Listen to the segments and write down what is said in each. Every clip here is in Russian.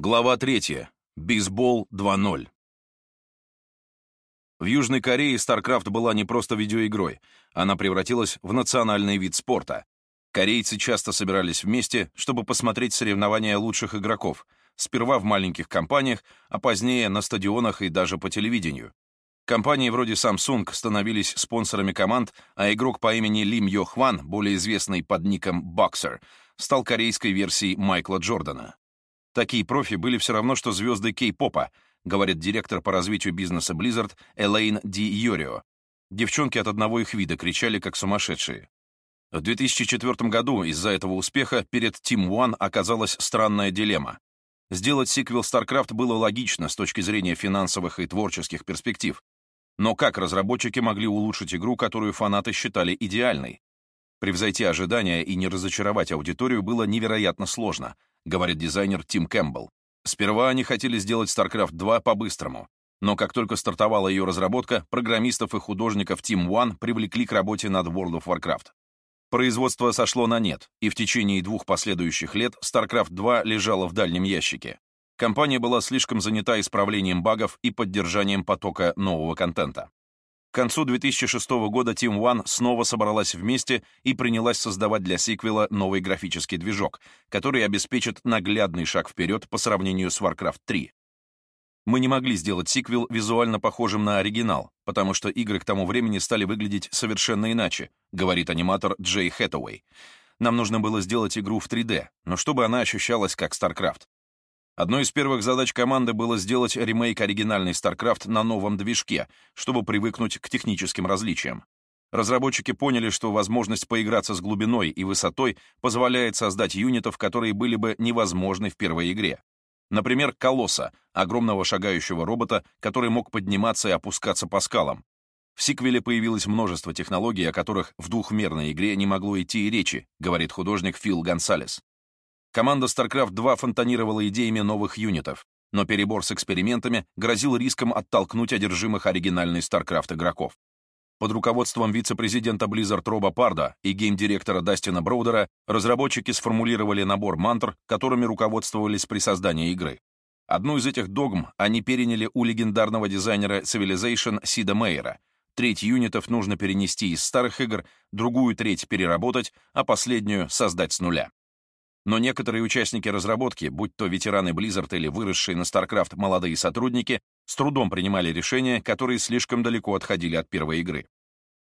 Глава 3. Бейсбол 2.0. В Южной Корее StarCraft была не просто видеоигрой, она превратилась в национальный вид спорта. Корейцы часто собирались вместе, чтобы посмотреть соревнования лучших игроков, сперва в маленьких компаниях, а позднее на стадионах и даже по телевидению. Компании вроде Samsung становились спонсорами команд, а игрок по имени Лим Йо Хван, более известный под ником Boxer, стал корейской версией Майкла Джордана. Такие профи были все равно, что звезды кей-попа, говорит директор по развитию бизнеса Blizzard Элейн Ди Йорио. Девчонки от одного их вида кричали, как сумасшедшие. В 2004 году из-за этого успеха перед Team One оказалась странная дилемма. Сделать сиквел StarCraft было логично с точки зрения финансовых и творческих перспектив. Но как разработчики могли улучшить игру, которую фанаты считали идеальной? Превзойти ожидания и не разочаровать аудиторию было невероятно сложно, говорит дизайнер Тим Кэмпбелл. Сперва они хотели сделать StarCraft 2 по-быстрому, но как только стартовала ее разработка, программистов и художников Team One привлекли к работе над World of Warcraft. Производство сошло на нет, и в течение двух последующих лет StarCraft 2 лежала в дальнем ящике. Компания была слишком занята исправлением багов и поддержанием потока нового контента. К концу 2006 года Team One снова собралась вместе и принялась создавать для сиквела новый графический движок, который обеспечит наглядный шаг вперед по сравнению с Warcraft 3. Мы не могли сделать сиквел визуально похожим на оригинал, потому что игры к тому времени стали выглядеть совершенно иначе, говорит аниматор Джей Хэтэуэй. Нам нужно было сделать игру в 3D, но чтобы она ощущалась как StarCraft. Одной из первых задач команды было сделать ремейк оригинальной StarCraft на новом движке, чтобы привыкнуть к техническим различиям. Разработчики поняли, что возможность поиграться с глубиной и высотой позволяет создать юнитов, которые были бы невозможны в первой игре. Например, Колосса, огромного шагающего робота, который мог подниматься и опускаться по скалам. В сиквеле появилось множество технологий, о которых в двухмерной игре не могло идти и речи, говорит художник Фил Гонсалес. Команда StarCraft 2 фонтанировала идеями новых юнитов, но перебор с экспериментами грозил риском оттолкнуть одержимых оригинальной StarCraft игроков. Под руководством вице-президента Blizzard Роба Парда и гейм-директора Дастина Броудера разработчики сформулировали набор мантр, которыми руководствовались при создании игры. Одну из этих догм они переняли у легендарного дизайнера Civilization Сида Мейера. Треть юнитов нужно перенести из старых игр, другую треть переработать, а последнюю создать с нуля. Но некоторые участники разработки, будь то ветераны Blizzard или выросшие на StarCraft молодые сотрудники, с трудом принимали решения, которые слишком далеко отходили от первой игры.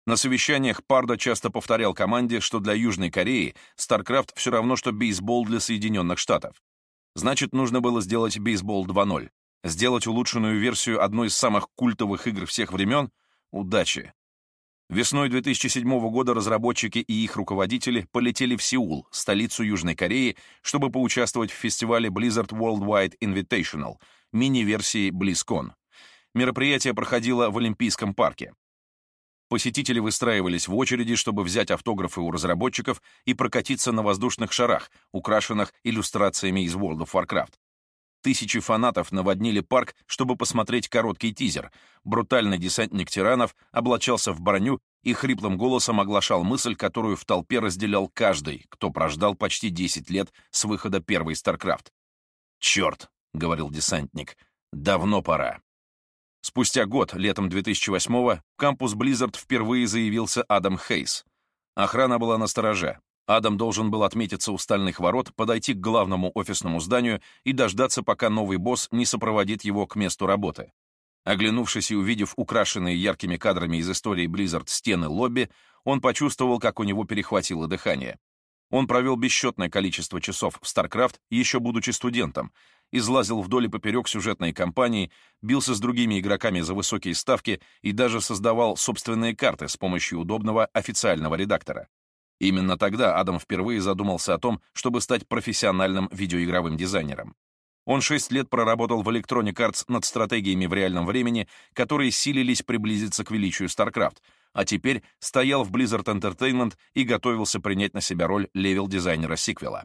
На совещаниях Парда часто повторял команде, что для Южной Кореи StarCraft все равно, что бейсбол для Соединенных Штатов. Значит, нужно было сделать бейсбол 2.0, сделать улучшенную версию одной из самых культовых игр всех времен — удачи. Весной 2007 года разработчики и их руководители полетели в Сеул, столицу Южной Кореи, чтобы поучаствовать в фестивале Blizzard Worldwide Invitational, мини-версии BlizzCon. Мероприятие проходило в Олимпийском парке. Посетители выстраивались в очереди, чтобы взять автографы у разработчиков и прокатиться на воздушных шарах, украшенных иллюстрациями из World of Warcraft. Тысячи фанатов наводнили парк, чтобы посмотреть короткий тизер. Брутальный десантник тиранов облачался в броню и хриплым голосом оглашал мысль, которую в толпе разделял каждый, кто прождал почти 10 лет с выхода первой StarCraft. «Черт!» — говорил десантник. «Давно пора». Спустя год, летом 2008-го, в кампус Blizzard впервые заявился Адам Хейс. Охрана была на стороже. Адам должен был отметиться у стальных ворот, подойти к главному офисному зданию и дождаться, пока новый босс не сопроводит его к месту работы. Оглянувшись и увидев украшенные яркими кадрами из истории Blizzard стены лобби, он почувствовал, как у него перехватило дыхание. Он провел бесчетное количество часов в StarCraft, еще будучи студентом, излазил вдоль и поперек сюжетной кампании, бился с другими игроками за высокие ставки и даже создавал собственные карты с помощью удобного официального редактора. Именно тогда Адам впервые задумался о том, чтобы стать профессиональным видеоигровым дизайнером. Он шесть лет проработал в Electronic Arts над стратегиями в реальном времени, которые силились приблизиться к величию StarCraft, а теперь стоял в Blizzard Entertainment и готовился принять на себя роль левел-дизайнера сиквела.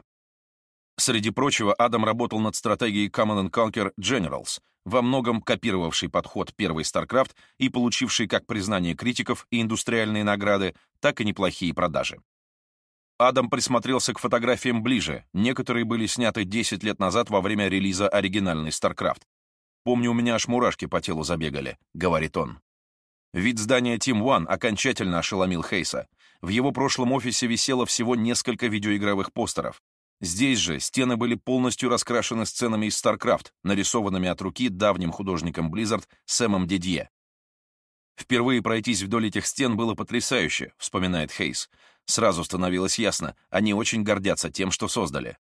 Среди прочего, Адам работал над стратегией Command Conquer Generals, во многом копировавший подход первой StarCraft и получивший как признание критиков и индустриальные награды, так и неплохие продажи. Адам присмотрелся к фотографиям ближе, некоторые были сняты 10 лет назад во время релиза оригинальной StarCraft. «Помню, у меня аж мурашки по телу забегали», — говорит он. Вид здания Team One окончательно ошеломил Хейса. В его прошлом офисе висело всего несколько видеоигровых постеров. Здесь же стены были полностью раскрашены сценами из StarCraft, нарисованными от руки давним художником Blizzard Сэмом Дидье. «Впервые пройтись вдоль этих стен было потрясающе», — вспоминает Хейс. Сразу становилось ясно, они очень гордятся тем, что создали.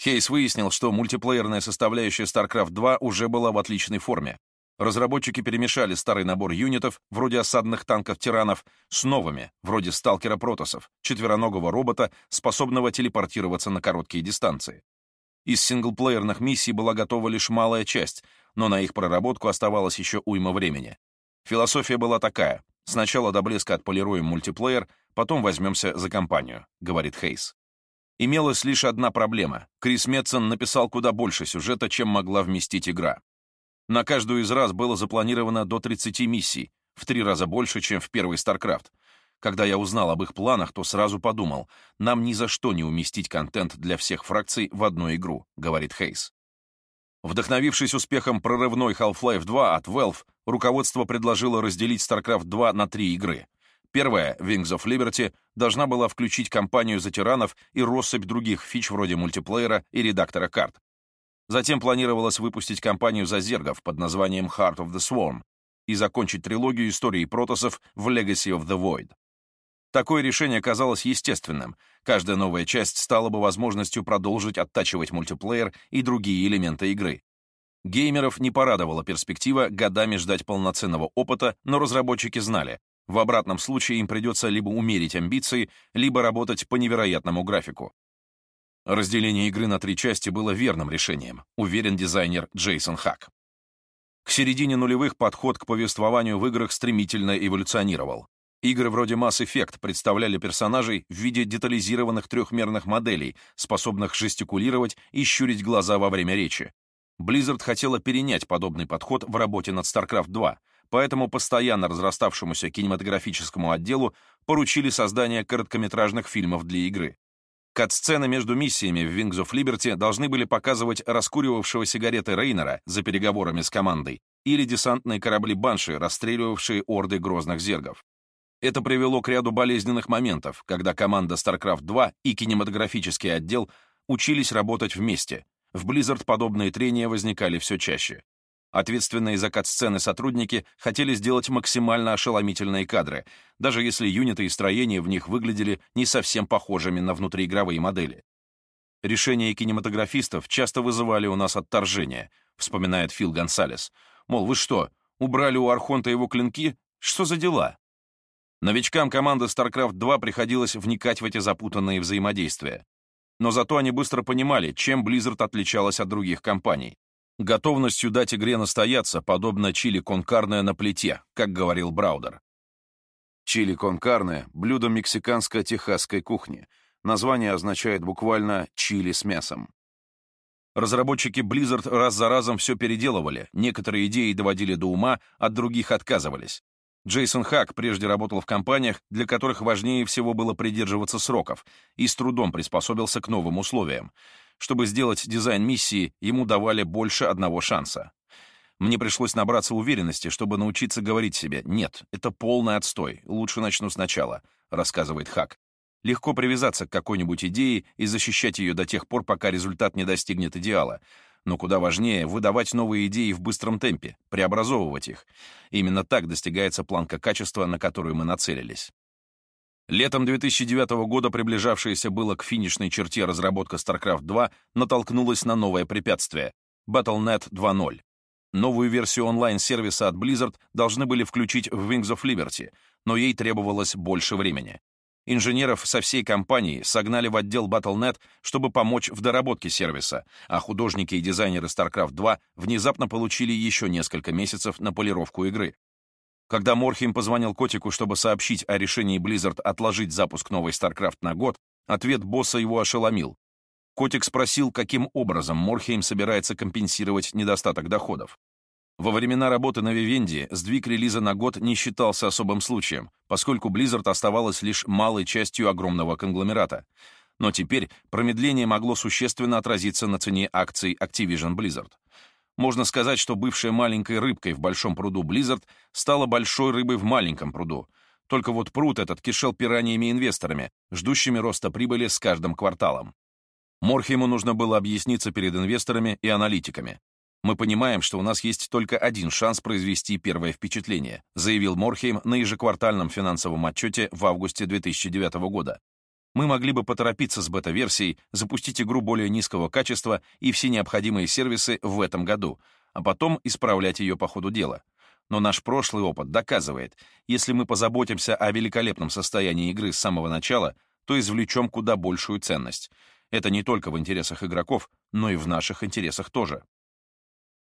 Хейс выяснил, что мультиплеерная составляющая StarCraft 2 уже была в отличной форме. Разработчики перемешали старый набор юнитов, вроде осадных танков-тиранов, с новыми, вроде сталкера-протосов, четвероногого робота, способного телепортироваться на короткие дистанции. Из синглплеерных миссий была готова лишь малая часть, но на их проработку оставалось еще уйма времени. Философия была такая. Сначала до блеска отполируем мультиплеер, потом возьмемся за компанию», — говорит Хейс. Имелась лишь одна проблема. Крис Метсон написал куда больше сюжета, чем могла вместить игра. На каждую из раз было запланировано до 30 миссий, в три раза больше, чем в первый StarCraft. Когда я узнал об их планах, то сразу подумал, нам ни за что не уместить контент для всех фракций в одну игру, говорит Хейс. Вдохновившись успехом прорывной Half-Life 2 от Valve, руководство предложило разделить StarCraft 2 на три игры. Первая, Wings of Liberty, должна была включить кампанию за тиранов и россыпь других фич вроде мультиплеера и редактора карт. Затем планировалось выпустить кампанию за зергов под названием Heart of the Swarm и закончить трилогию истории протосов в Legacy of the Void. Такое решение казалось естественным. Каждая новая часть стала бы возможностью продолжить оттачивать мультиплеер и другие элементы игры. Геймеров не порадовала перспектива годами ждать полноценного опыта, но разработчики знали, в обратном случае им придется либо умерить амбиции, либо работать по невероятному графику. Разделение игры на три части было верным решением, уверен дизайнер Джейсон Хак. К середине нулевых подход к повествованию в играх стремительно эволюционировал. Игры вроде Mass Effect представляли персонажей в виде детализированных трехмерных моделей, способных жестикулировать и щурить глаза во время речи. Blizzard хотела перенять подобный подход в работе над StarCraft 2, поэтому постоянно разраставшемуся кинематографическому отделу поручили создание короткометражных фильмов для игры. Кат-сцены между миссиями в Wings of Liberty должны были показывать раскуривавшего сигареты Рейнера за переговорами с командой или десантные корабли Банши, расстреливавшие орды грозных зергов. Это привело к ряду болезненных моментов, когда команда StarCraft 2 и кинематографический отдел учились работать вместе. В Blizzard подобные трения возникали все чаще. Ответственные за кат-сцены сотрудники хотели сделать максимально ошеломительные кадры, даже если юниты и строения в них выглядели не совсем похожими на внутриигровые модели. Решения кинематографистов часто вызывали у нас отторжение, вспоминает Фил Гонсалес. Мол, вы что, убрали у Архонта его клинки? Что за дела? Новичкам команды StarCraft 2 приходилось вникать в эти запутанные взаимодействия. Но зато они быстро понимали, чем Blizzard отличалась от других компаний готовностью дать игре настояться, подобно чили конкарне на плите, как говорил Браудер. Чили конкарне — блюдо мексиканско-техасской кухни. Название означает буквально «чили с мясом». Разработчики Blizzard раз за разом все переделывали, некоторые идеи доводили до ума, от других отказывались. Джейсон Хак прежде работал в компаниях, для которых важнее всего было придерживаться сроков, и с трудом приспособился к новым условиям. Чтобы сделать дизайн миссии, ему давали больше одного шанса. Мне пришлось набраться уверенности, чтобы научиться говорить себе «нет, это полный отстой, лучше начну сначала», — рассказывает Хак. Легко привязаться к какой-нибудь идее и защищать ее до тех пор, пока результат не достигнет идеала. Но куда важнее — выдавать новые идеи в быстром темпе, преобразовывать их. Именно так достигается планка качества, на которую мы нацелились. Летом 2009 года приближавшаяся было к финишной черте разработка StarCraft 2 натолкнулась на новое препятствие — Battle.net 2.0. Новую версию онлайн-сервиса от Blizzard должны были включить в Wings of Liberty, но ей требовалось больше времени. Инженеров со всей компании согнали в отдел Battle.net, чтобы помочь в доработке сервиса, а художники и дизайнеры StarCraft 2 внезапно получили еще несколько месяцев на полировку игры. Когда Морхейм позвонил котику, чтобы сообщить о решении Blizzard отложить запуск новой StarCraft на год, ответ босса его ошеломил. Котик спросил, каким образом Морхейм собирается компенсировать недостаток доходов. Во времена работы на Вивенди сдвиг релиза на год не считался особым случаем, поскольку Blizzard оставалась лишь малой частью огромного конгломерата. Но теперь промедление могло существенно отразиться на цене акций Activision Blizzard. Можно сказать, что бывшая маленькой рыбкой в большом пруду Blizzard стала большой рыбой в маленьком пруду. Только вот пруд этот кишел пираниями-инвесторами, ждущими роста прибыли с каждым кварталом. Морхему нужно было объясниться перед инвесторами и аналитиками. «Мы понимаем, что у нас есть только один шанс произвести первое впечатление», заявил Морхейм на ежеквартальном финансовом отчете в августе 2009 года. «Мы могли бы поторопиться с бета-версией, запустить игру более низкого качества и все необходимые сервисы в этом году, а потом исправлять ее по ходу дела. Но наш прошлый опыт доказывает, если мы позаботимся о великолепном состоянии игры с самого начала, то извлечем куда большую ценность. Это не только в интересах игроков, но и в наших интересах тоже.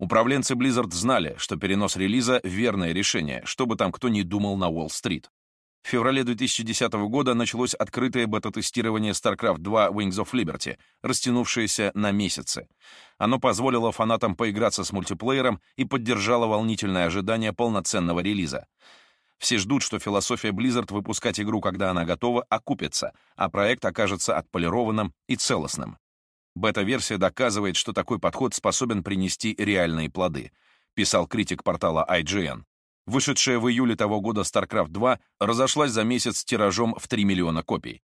Управленцы Blizzard знали, что перенос релиза — верное решение, что бы там кто ни думал на Уолл-стрит. В феврале 2010 года началось открытое бета-тестирование StarCraft 2 Wings of Liberty, растянувшееся на месяцы. Оно позволило фанатам поиграться с мультиплеером и поддержало волнительное ожидание полноценного релиза. Все ждут, что философия Blizzard выпускать игру, когда она готова, окупится, а проект окажется отполированным и целостным. Бета-версия доказывает, что такой подход способен принести реальные плоды, писал критик портала IGN. Вышедшая в июле того года StarCraft 2 разошлась за месяц с тиражом в 3 миллиона копий.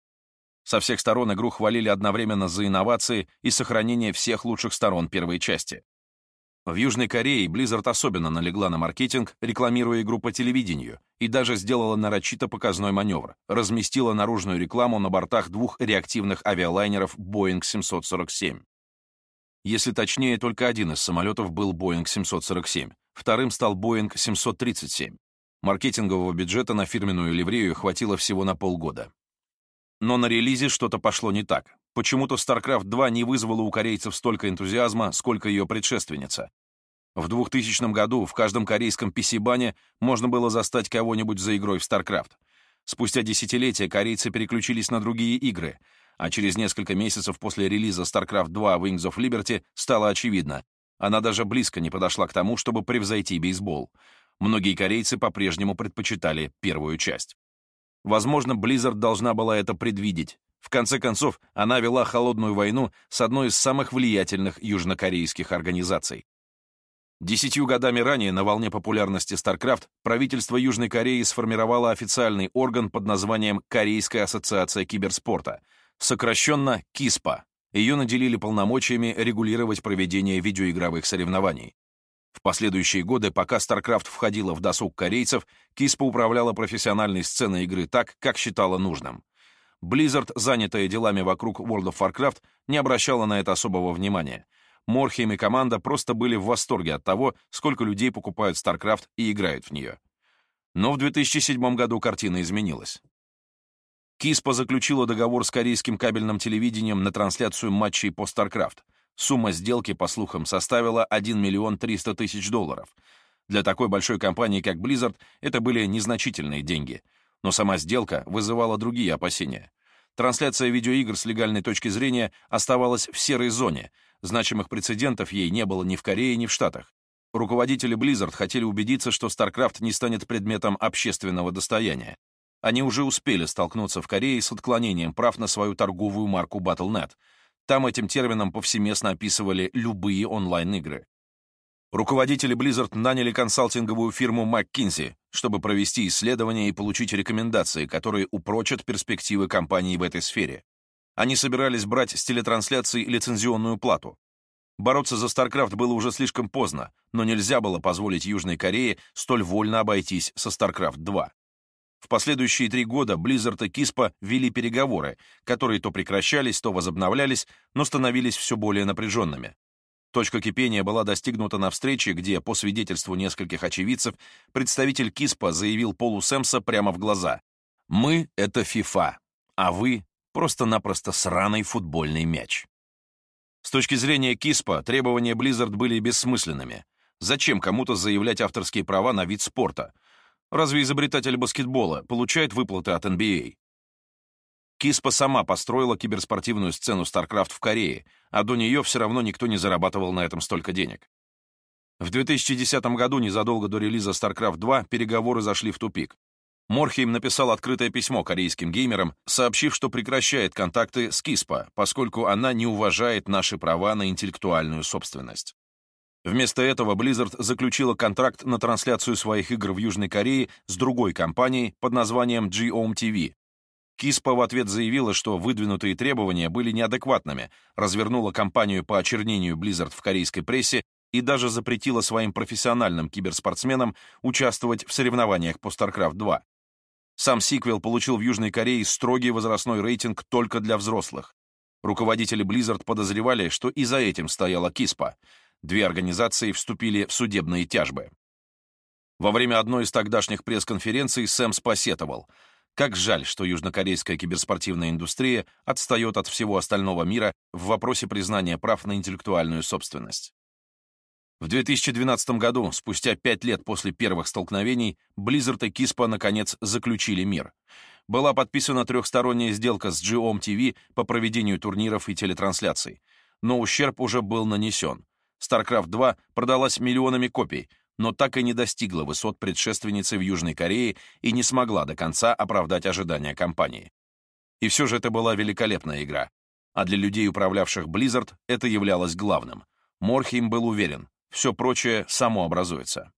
Со всех сторон игру хвалили одновременно за инновации и сохранение всех лучших сторон первой части. В Южной Корее Blizzard особенно налегла на маркетинг, рекламируя игру по телевидению, и даже сделала нарочито показной маневр, разместила наружную рекламу на бортах двух реактивных авиалайнеров Boeing 747. Если точнее, только один из самолетов был Boeing 747, вторым стал Boeing 737. Маркетингового бюджета на фирменную ливрею хватило всего на полгода. Но на релизе что-то пошло не так. Почему-то StarCraft 2 не вызвала у корейцев столько энтузиазма, сколько ее предшественница. В 2000 году в каждом корейском PC-бане можно было застать кого-нибудь за игрой в StarCraft. Спустя десятилетия корейцы переключились на другие игры, а через несколько месяцев после релиза StarCraft 2 Wings of Liberty стало очевидно, она даже близко не подошла к тому, чтобы превзойти бейсбол. Многие корейцы по-прежнему предпочитали первую часть. Возможно, Blizzard должна была это предвидеть, в конце концов, она вела холодную войну с одной из самых влиятельных южнокорейских организаций. Десятью годами ранее на волне популярности StarCraft правительство Южной Кореи сформировало официальный орган под названием Корейская ассоциация киберспорта, сокращенно КИСПА. Ее наделили полномочиями регулировать проведение видеоигровых соревнований. В последующие годы, пока StarCraft входила в досуг корейцев, КИСПА управляла профессиональной сценой игры так, как считала нужным. Blizzard, занятая делами вокруг World of Warcraft, не обращала на это особого внимания. Морхейм и команда просто были в восторге от того, сколько людей покупают StarCraft и играют в нее. Но в 2007 году картина изменилась. Киспа заключила договор с корейским кабельным телевидением на трансляцию матчей по StarCraft. Сумма сделки, по слухам, составила 1 миллион 300 тысяч долларов. Для такой большой компании, как Blizzard, это были незначительные деньги — но сама сделка вызывала другие опасения. Трансляция видеоигр с легальной точки зрения оставалась в серой зоне, значимых прецедентов ей не было ни в Корее, ни в Штатах. Руководители Blizzard хотели убедиться, что StarCraft не станет предметом общественного достояния. Они уже успели столкнуться в Корее с отклонением прав на свою торговую марку Battle.net. Там этим термином повсеместно описывали любые онлайн-игры. Руководители Blizzard наняли консалтинговую фирму McKinsey, чтобы провести исследования и получить рекомендации, которые упрочат перспективы компании в этой сфере. Они собирались брать с телетрансляций лицензионную плату. Бороться за StarCraft было уже слишком поздно, но нельзя было позволить Южной Корее столь вольно обойтись со StarCraft 2. В последующие три года Blizzard и Киспа вели переговоры, которые то прекращались, то возобновлялись, но становились все более напряженными. Точка кипения была достигнута на встрече, где, по свидетельству нескольких очевидцев, представитель КИСПа заявил Полу Сэмса прямо в глаза. «Мы — это ФИФА, а вы — просто-напросто сраный футбольный мяч». С точки зрения КИСПа, требования Blizzard были бессмысленными. Зачем кому-то заявлять авторские права на вид спорта? Разве изобретатель баскетбола получает выплаты от NBA? Киспа сама построила киберспортивную сцену StarCraft в Корее, а до нее все равно никто не зарабатывал на этом столько денег. В 2010 году, незадолго до релиза StarCraft 2, переговоры зашли в тупик. Морхейм написал открытое письмо корейским геймерам, сообщив, что прекращает контакты с Киспа, поскольку она не уважает наши права на интеллектуальную собственность. Вместо этого Blizzard заключила контракт на трансляцию своих игр в Южной Корее с другой компанией под названием GOM TV. Киспа в ответ заявила, что выдвинутые требования были неадекватными, развернула кампанию по очернению Blizzard в корейской прессе и даже запретила своим профессиональным киберспортсменам участвовать в соревнованиях по StarCraft 2. Сам сиквел получил в Южной Корее строгий возрастной рейтинг только для взрослых. Руководители Blizzard подозревали, что и за этим стояла Киспа. Две организации вступили в судебные тяжбы. Во время одной из тогдашних пресс-конференций Сэм спасетовал. Как жаль, что южнокорейская киберспортивная индустрия отстает от всего остального мира в вопросе признания прав на интеллектуальную собственность. В 2012 году, спустя пять лет после первых столкновений, Blizzard и Киспа наконец заключили мир. Была подписана трехсторонняя сделка с GOM TV по проведению турниров и телетрансляций. Но ущерб уже был нанесен. StarCraft 2 продалась миллионами копий, но так и не достигла высот предшественницы в Южной Корее и не смогла до конца оправдать ожидания компании. И все же это была великолепная игра. А для людей, управлявших Blizzard, это являлось главным. Морхейм был уверен, все прочее само образуется.